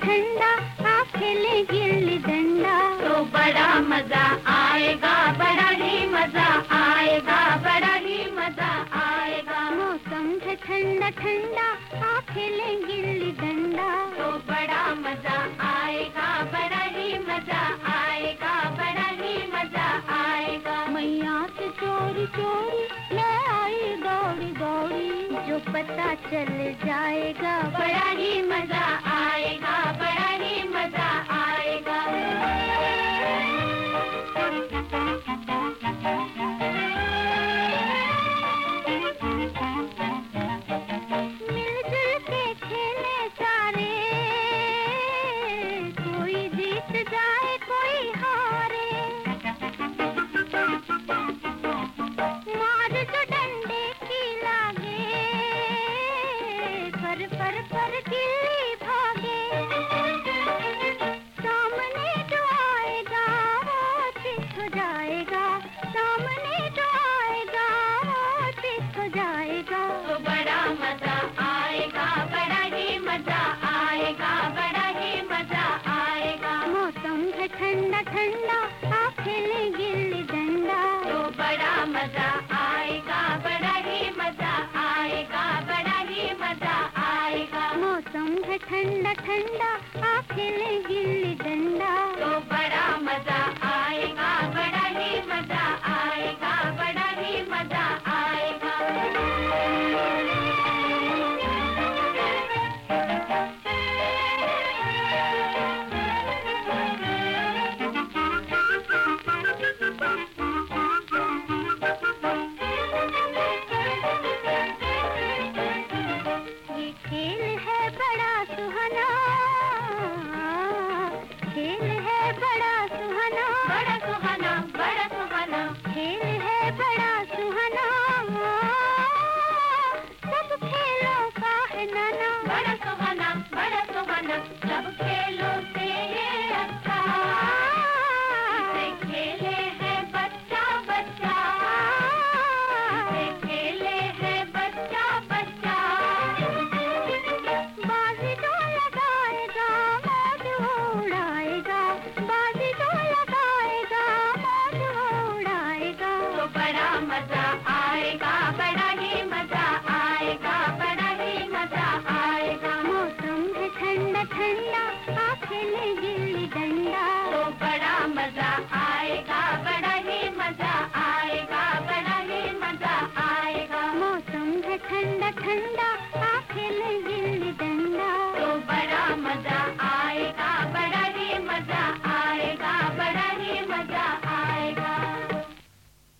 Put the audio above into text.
ठंडा आप गिल्ली डंडा। तो बड़ा मज़ा आएगा बड़ा ही मज़ा आएगा बड़ा ही मज़ा आएगा। मौसम है ठंडा ठंडा आप खेले गिल्ली डंडा। तो बड़ा मज़ा आएगा बड़ा ही मज़ा आएगा बड़ा ही मज़ा आएगा। मैया से चोरी चोरी ले आई दौड़ी दौड़ी जो पत चल जाएगा बड़ा ही मज़ा आएगा बड़ा ठंडा खेले गिल्ली डंडा। तो बड़ा मज़ा आएगा बड़ा ही मज़ा आएगा बड़ा ही मज़ा आएगा। मौसम है ठंडा ठंडा खेले गिल्ली डंडा। तो बड़ा मज़ा ठंडा